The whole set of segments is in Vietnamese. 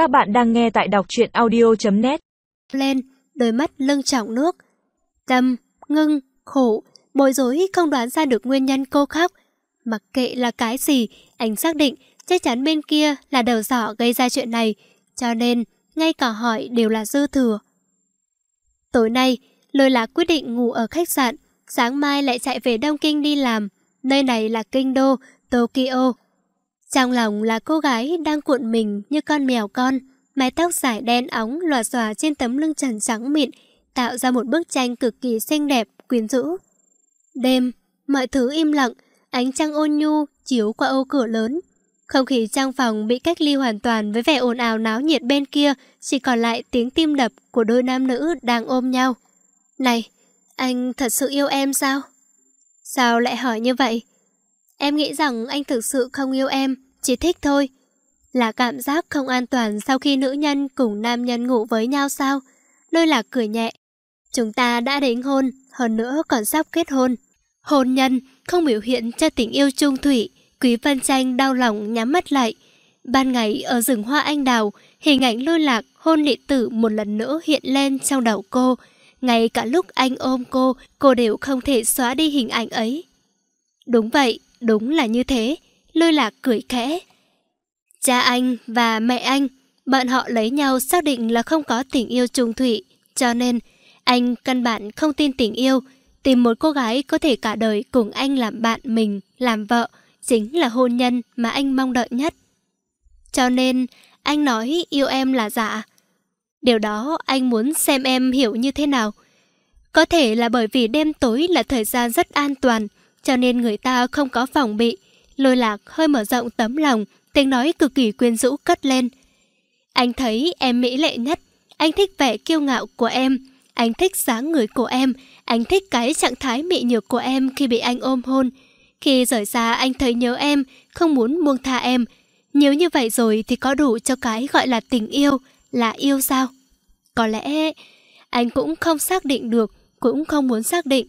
Các bạn đang nghe tại đọc truyện audio.net Lên, đôi mắt lưng trọng nước. Tâm, ngưng, khổ, bối rối không đoán ra được nguyên nhân cô khóc. Mặc kệ là cái gì, anh xác định chắc chắn bên kia là đầu sỏ gây ra chuyện này. Cho nên, ngay cả hỏi đều là dư thừa. Tối nay, Lôi Lạc quyết định ngủ ở khách sạn, sáng mai lại chạy về Đông Kinh đi làm. Nơi này là Kinh Đô, Tokyo. Trong lòng là cô gái đang cuộn mình như con mèo con, mái tóc dài đen óng lòa xòa trên tấm lưng trần trắng mịn, tạo ra một bức tranh cực kỳ xinh đẹp, quyến rũ. Đêm, mọi thứ im lặng, ánh trăng ôn nhu chiếu qua ô cửa lớn. Không khí trong phòng bị cách ly hoàn toàn với vẻ ồn ào náo nhiệt bên kia, chỉ còn lại tiếng tim đập của đôi nam nữ đang ôm nhau. Này, anh thật sự yêu em sao? Sao lại hỏi như vậy? Em nghĩ rằng anh thực sự không yêu em, chỉ thích thôi. Là cảm giác không an toàn sau khi nữ nhân cùng nam nhân ngủ với nhau sao? Lôi lạc cười nhẹ. Chúng ta đã đính hôn, hơn nữa còn sắp kết hôn. Hôn nhân không biểu hiện cho tình yêu trung thủy, Quý Vân Tranh đau lòng nhắm mắt lại. Ban ngày ở rừng hoa anh đào, hình ảnh lôi lạc hôn lị tử một lần nữa hiện lên trong đầu cô. Ngay cả lúc anh ôm cô, cô đều không thể xóa đi hình ảnh ấy. Đúng vậy, đúng là như thế. Lôi lạc cười khẽ. Cha anh và mẹ anh, bọn họ lấy nhau xác định là không có tình yêu trung thủy. Cho nên, anh căn bản không tin tình yêu. Tìm một cô gái có thể cả đời cùng anh làm bạn mình, làm vợ, chính là hôn nhân mà anh mong đợi nhất. Cho nên, anh nói yêu em là giả. Điều đó anh muốn xem em hiểu như thế nào. Có thể là bởi vì đêm tối là thời gian rất an toàn, cho nên người ta không có phòng bị. Lôi lạc hơi mở rộng tấm lòng, tiếng nói cực kỳ quyến rũ cất lên. Anh thấy em mỹ lệ nhất, anh thích vẻ kiêu ngạo của em, anh thích dáng người của em, anh thích cái trạng thái mị nhược của em khi bị anh ôm hôn. Khi rời xa anh thấy nhớ em, không muốn buông tha em. Nếu như vậy rồi thì có đủ cho cái gọi là tình yêu, là yêu sao? Có lẽ anh cũng không xác định được, cũng không muốn xác định.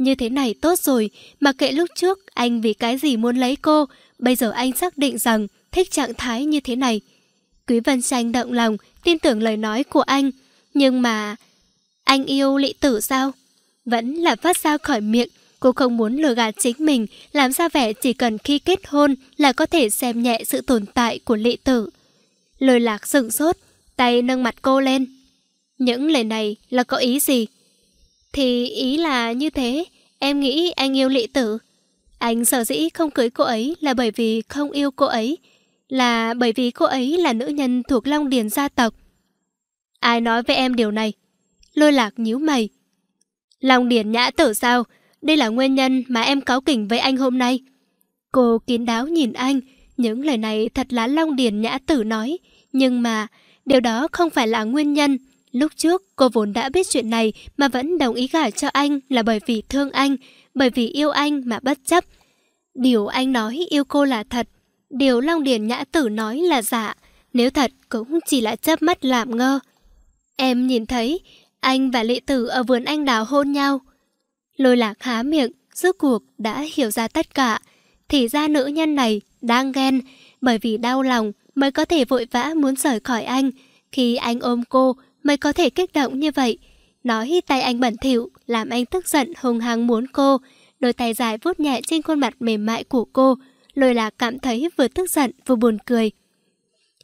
Như thế này tốt rồi, mà kệ lúc trước anh vì cái gì muốn lấy cô, bây giờ anh xác định rằng thích trạng thái như thế này. Quý Vân Tranh động lòng, tin tưởng lời nói của anh. Nhưng mà... Anh yêu lị tử sao? Vẫn là phát ra khỏi miệng, cô không muốn lừa gạt chính mình, làm ra vẻ chỉ cần khi kết hôn là có thể xem nhẹ sự tồn tại của lị tử. Lôi lạc sừng sốt, tay nâng mặt cô lên. Những lời này là có ý gì? Thì ý là như thế, em nghĩ anh yêu lị tử. Anh sở dĩ không cưới cô ấy là bởi vì không yêu cô ấy, là bởi vì cô ấy là nữ nhân thuộc Long Điền gia tộc. Ai nói với em điều này? Lôi lạc nhíu mày. Long Điền nhã tử sao? Đây là nguyên nhân mà em cáo kỉnh với anh hôm nay. Cô kín đáo nhìn anh, những lời này thật là Long Điền nhã tử nói, nhưng mà điều đó không phải là nguyên nhân. Lúc trước cô vốn đã biết chuyện này mà vẫn đồng ý gả cho anh là bởi vì thương anh, bởi vì yêu anh mà bất chấp. Điều anh nói yêu cô là thật, điều Long Điền Nhã Tử nói là giả, nếu thật cũng chỉ là chớp mắt làm ngơ. Em nhìn thấy anh và Lệ Tử ở vườn anh đào hôn nhau. Lôi lạc há miệng, rốt cuộc đã hiểu ra tất cả. Thì ra nữ nhân này đang ghen, bởi vì đau lòng mới có thể vội vã muốn rời khỏi anh. Khi anh ôm cô mới có thể kích động như vậy. Nói tay anh bẩn thỉu làm anh tức giận hùng hăng muốn cô. Đôi tay dài vuốt nhẹ trên khuôn mặt mềm mại của cô. Lôi lạc cảm thấy vừa tức giận vừa buồn cười.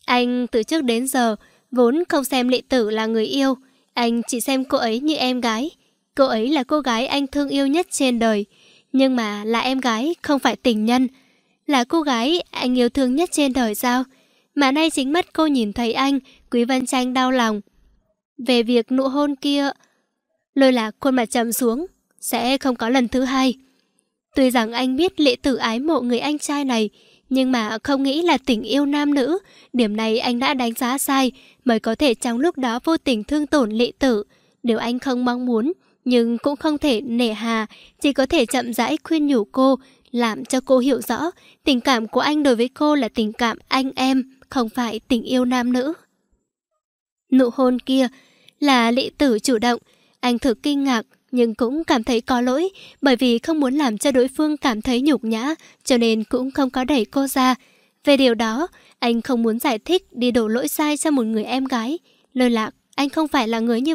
Anh từ trước đến giờ vốn không xem lệ tử là người yêu. Anh chỉ xem cô ấy như em gái. Cô ấy là cô gái anh thương yêu nhất trên đời. Nhưng mà là em gái, không phải tình nhân. Là cô gái anh yêu thương nhất trên đời sao? Mà nay chính mắt cô nhìn thấy anh, Quý văn Tranh đau lòng. Về việc nụ hôn kia, lôi lạc khuôn mặt trầm xuống, sẽ không có lần thứ hai. Tuy rằng anh biết lệ tử ái mộ người anh trai này, nhưng mà không nghĩ là tình yêu nam nữ. Điểm này anh đã đánh giá sai, mới có thể trong lúc đó vô tình thương tổn lệ tử. Điều anh không mong muốn, nhưng cũng không thể nể hà, chỉ có thể chậm rãi khuyên nhủ cô, làm cho cô hiểu rõ tình cảm của anh đối với cô là tình cảm anh em, không phải tình yêu nam nữ. Nụ hôn kia là lị tử chủ động, anh thực kinh ngạc nhưng cũng cảm thấy có lỗi bởi vì không muốn làm cho đối phương cảm thấy nhục nhã cho nên cũng không có đẩy cô ra. Về điều đó, anh không muốn giải thích đi đổ lỗi sai cho một người em gái. Lời lạc, anh không phải là người như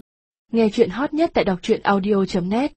Nghe chuyện hot nhất tại đọc truyện audio.net